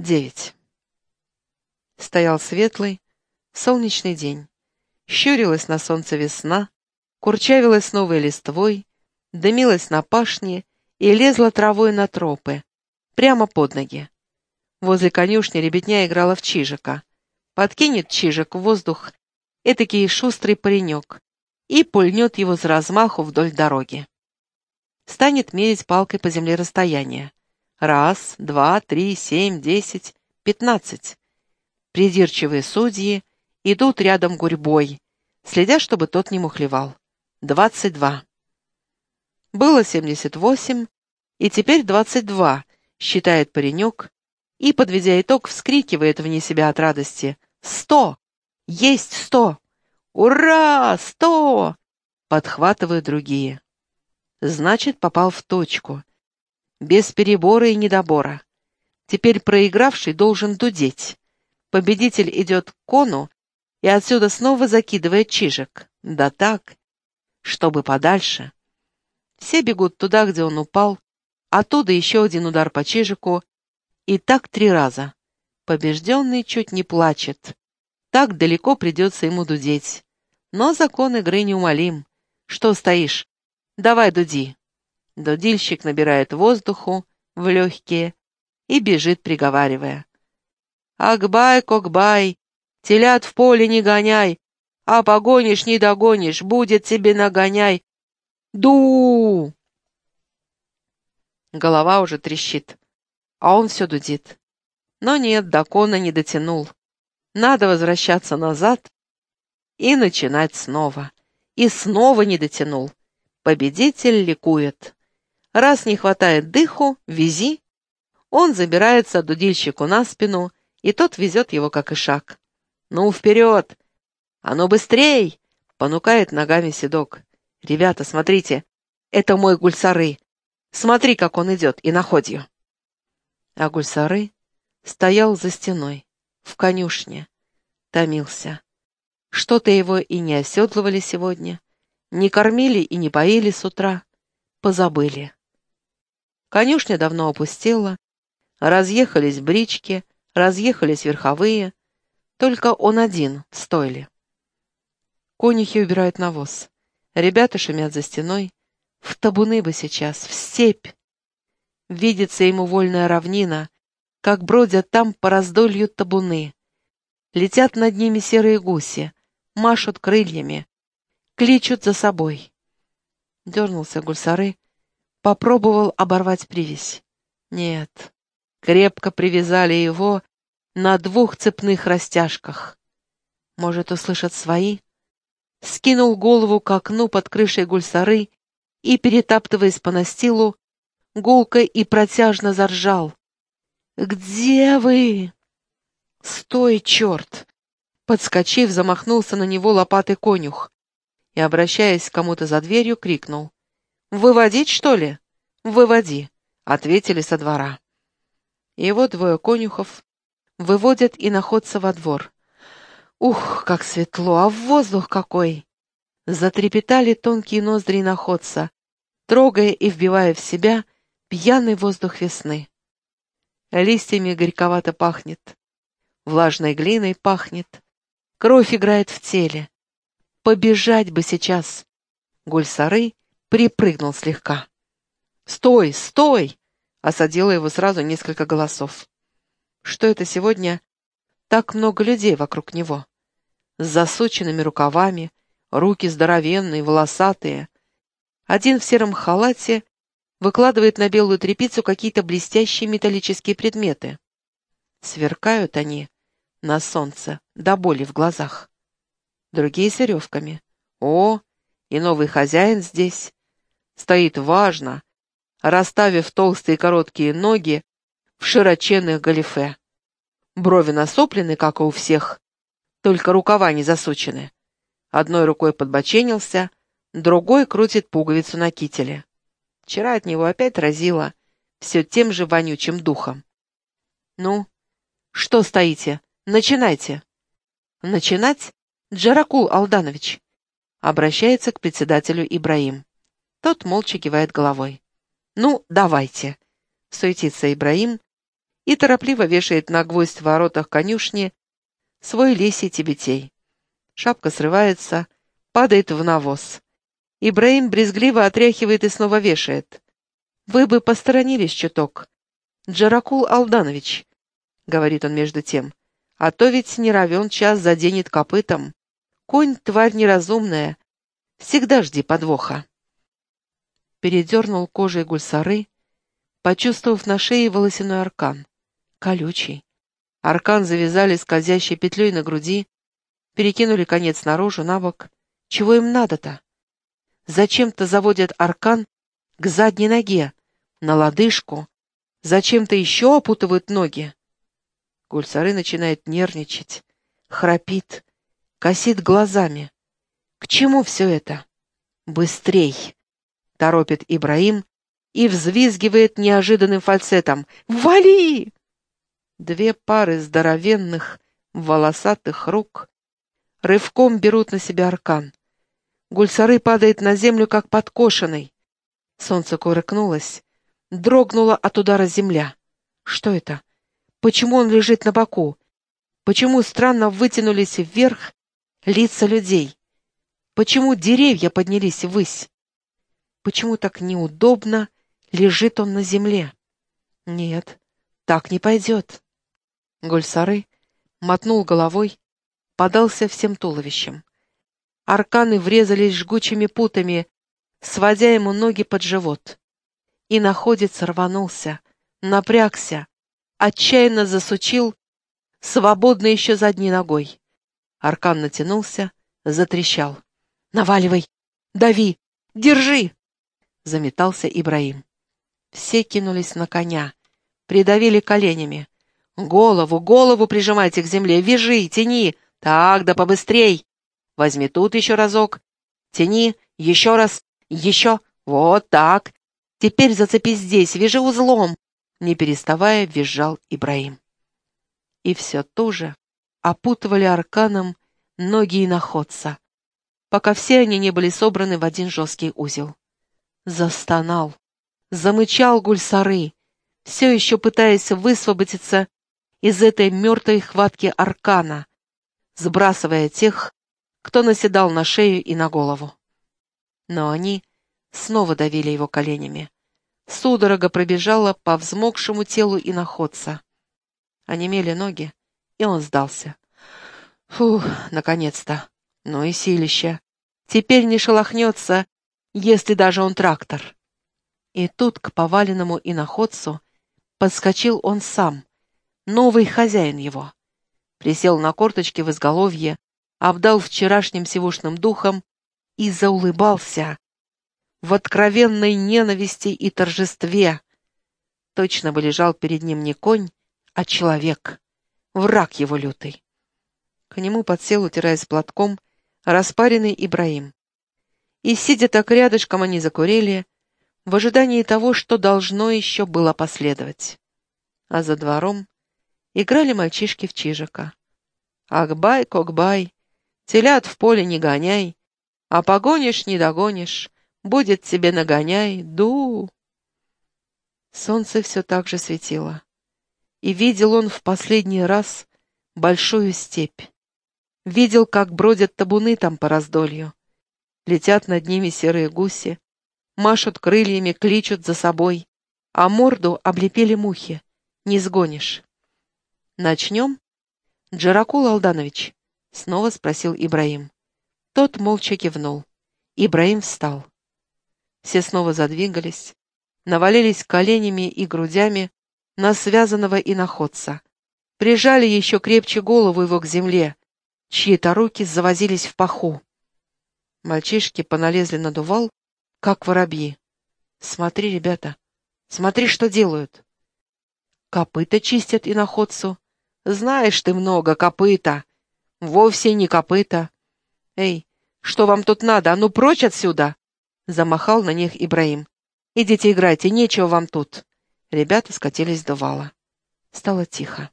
Девять. Стоял светлый, солнечный день. Щурилась на солнце весна, курчавилась новой листвой, дымилась на пашне и лезла травой на тропы, прямо под ноги. Возле конюшни ребятня играла в чижика. Подкинет чижик в воздух этакий шустрый паренек и пульнет его с размаху вдоль дороги. Станет мерить палкой по земле расстояние. Раз, два, три, семь, десять, пятнадцать. Придирчивые судьи идут рядом гурьбой, следя, чтобы тот не мухлевал. Двадцать два. Было семьдесят восемь, и теперь двадцать два, считает паренек, и, подведя итог, вскрикивает вне себя от радости. «Сто! Есть сто! Ура! Сто!» Подхватывают другие. Значит, попал в точку без перебора и недобора. Теперь проигравший должен дудеть. Победитель идет к кону и отсюда снова закидывает чижик. Да так, чтобы подальше. Все бегут туда, где он упал, оттуда еще один удар по чижику, и так три раза. Побежденный чуть не плачет. Так далеко придется ему дудеть. Но закон игры неумолим. Что стоишь? Давай дуди. Дудильщик набирает воздуху в легкие и бежит, приговаривая. «Акбай, кокбай, телят в поле не гоняй, а погонишь, не догонишь, будет тебе нагоняй. Ду!» Голова уже трещит, а он все дудит. Но нет, до кона не дотянул. Надо возвращаться назад и начинать снова. И снова не дотянул. Победитель ликует. Раз не хватает дыху, вези. Он забирается дудильщику на спину, и тот везет его как и шаг. «Ну, вперед! А ну, быстрей!» — понукает ногами седок. «Ребята, смотрите, это мой гульсары. Смотри, как он идет, и находью». А гульсары стоял за стеной, в конюшне, томился. Что-то его и не оседлывали сегодня, не кормили и не поили с утра, позабыли. Конюшня давно опустела, разъехались брички, разъехались верховые, только он один в стойле. Конюхи убирают навоз, ребята шумят за стеной, в табуны бы сейчас, в степь. Видится ему вольная равнина, как бродят там по раздолью табуны. Летят над ними серые гуси, машут крыльями, кличут за собой. Дернулся гульсары, Попробовал оборвать привязь. Нет, крепко привязали его на двух цепных растяжках. Может, услышат свои? Скинул голову к окну под крышей гульсары и, перетаптываясь по настилу, гулко и протяжно заржал. «Где вы?» «Стой, черт!» Подскочив, замахнулся на него лопатой конюх и, обращаясь к кому-то за дверью, крикнул. «Выводить, что ли?» «Выводи», — ответили со двора. Вот двое конюхов выводят и находятся во двор. Ух, как светло, а воздух какой! Затрепетали тонкие ноздри находца, трогая и вбивая в себя пьяный воздух весны. Листьями горьковато пахнет, влажной глиной пахнет, кровь играет в теле. Побежать бы сейчас! Гульсары припрыгнул слегка. «Стой! Стой!» — осадило его сразу несколько голосов. Что это сегодня так много людей вокруг него? С засученными рукавами, руки здоровенные, волосатые. Один в сером халате выкладывает на белую тряпицу какие-то блестящие металлические предметы. Сверкают они на солнце до боли в глазах. Другие с веревками. О, и новый хозяин здесь стоит важно, расставив толстые короткие ноги в широченных галифе. Брови насоплены, как и у всех, только рукава не засучены. Одной рукой подбоченился, другой крутит пуговицу на кителе. Вчера от него опять разило все тем же вонючим духом. «Ну, что стоите? Начинайте!» «Начинать? Джаракул Алданович!» Обращается к председателю Ибраим. Тот молча кивает головой. «Ну, давайте», — суетится Ибраим и торопливо вешает на гвоздь в воротах конюшни свой лисий тибетей. Шапка срывается, падает в навоз. Ибраим брезгливо отряхивает и снова вешает. «Вы бы посторонились чуток. Джаракул Алданович», — говорит он между тем, — «а то ведь не равен час заденет копытом. Конь — тварь неразумная. Всегда жди подвоха». Передернул кожей гульсары, почувствовав на шее волосяной аркан. Колючий. Аркан завязали скользящей петлей на груди, перекинули конец наружу, на бок. Чего им надо-то? Зачем-то заводят аркан к задней ноге, на лодыжку. Зачем-то еще опутывают ноги. Гульсары начинает нервничать, храпит, косит глазами. К чему все это? Быстрей! Торопит Ибраим и взвизгивает неожиданным фальцетом. «Вали!» Две пары здоровенных, волосатых рук рывком берут на себя аркан. Гульсары падает на землю, как подкошенный. Солнце кувыркнулось, дрогнула от удара земля. Что это? Почему он лежит на боку? Почему странно вытянулись вверх лица людей? Почему деревья поднялись ввысь? Почему так неудобно лежит он на земле? Нет, так не пойдет. Гульсары мотнул головой, подался всем туловищем. Арканы врезались жгучими путами, сводя ему ноги под живот. И находец рванулся, напрягся, отчаянно засучил, свободно еще задней ногой. Аркан натянулся, затрещал. «Наваливай! Дави! Держи!» Заметался Ибраим. Все кинулись на коня, придавили коленями. Голову, голову прижимайте к земле, вяжи, тяни. Так, да побыстрей. Возьми тут еще разок. Тяни, еще раз, еще. Вот так. Теперь зацепи здесь, вяжи узлом. Не переставая, визжал Ибраим. И все ту же опутывали арканом ноги иноходца, пока все они не были собраны в один жесткий узел. Застонал, замычал гульсары, все еще пытаясь высвободиться из этой мертвой хватки аркана, сбрасывая тех, кто наседал на шею и на голову. Но они снова давили его коленями. Судорога пробежала по взмокшему телу и находца. Онемели ноги, и он сдался. Фух, наконец-то. Ну и силище. Теперь не шелохнется, если даже он трактор. И тут к поваленному иноходцу подскочил он сам, новый хозяин его. Присел на корточки в изголовье, обдал вчерашним сивушным духом и заулыбался в откровенной ненависти и торжестве. Точно бы лежал перед ним не конь, а человек, враг его лютый. К нему подсел, утираясь платком, распаренный Ибраим. И, сидя так рядышком, они закурили, в ожидании того, что должно еще было последовать. А за двором играли мальчишки в чижика. Акбай, кокбай, телят в поле не гоняй, а погонишь, не догонишь, будет тебе нагоняй, ду. Солнце все так же светило, и видел он в последний раз большую степь. Видел, как бродят табуны там по раздолью. Летят над ними серые гуси, машут крыльями, кличут за собой, а морду облепили мухи, не сгонишь. «Начнем?» «Джаракул Алданович», — снова спросил Ибраим. Тот молча кивнул. Ибраим встал. Все снова задвигались, навалились коленями и грудями на связанного иноходца, прижали еще крепче голову его к земле, чьи-то руки завозились в паху. Мальчишки поналезли на дувал, как воробьи. «Смотри, ребята, смотри, что делают!» Копыта чистят иноходцу, знаешь ты много, копыта. Вовсе не копыта. Эй, что вам тут надо? А ну прочь отсюда!» Замахал на них Ибраим. «Идите играйте, нечего вам тут». Ребята скатились до вала. Стало тихо.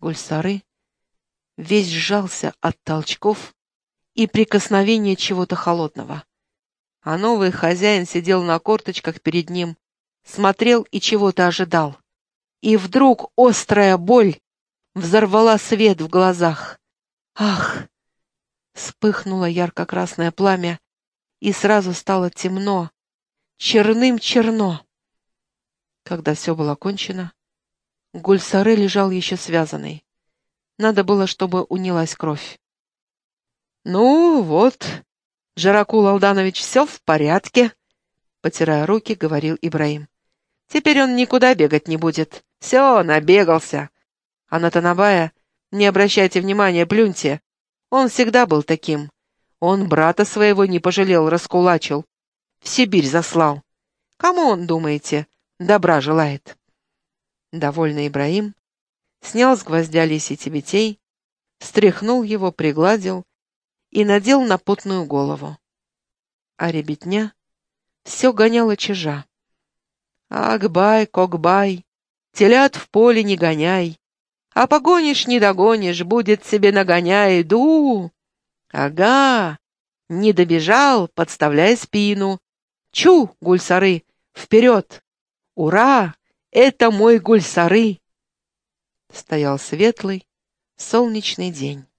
Гульсары весь сжался от толчков и прикосновения чего-то холодного. А новый хозяин сидел на корточках перед ним, смотрел и чего-то ожидал. И вдруг острая боль взорвала свет в глазах. Ах! Вспыхнуло ярко-красное пламя, и сразу стало темно, черным-черно. Когда все было кончено, Гульсары лежал еще связанный. Надо было, чтобы унялась кровь. «Ну вот, Жаракул Алданович, все в порядке», — потирая руки, говорил Ибраим. «Теперь он никуда бегать не будет. Все, набегался. А на не обращайте внимания, плюньте. Он всегда был таким. Он брата своего не пожалел, раскулачил. В Сибирь заслал. Кому он, думаете, добра желает?» Довольный Ибраим снял с гвоздя лисий тибетей, встряхнул его, пригладил и надел на потную голову. А ребятня все гоняла чижа. «Акбай, когбай, телят в поле не гоняй, а погонишь, не догонишь, будет себе нагоняй, ду!» «Ага, не добежал, подставляй спину. Чу, гульсары, вперед! Ура! Это мой гульсары!» Стоял светлый, солнечный день.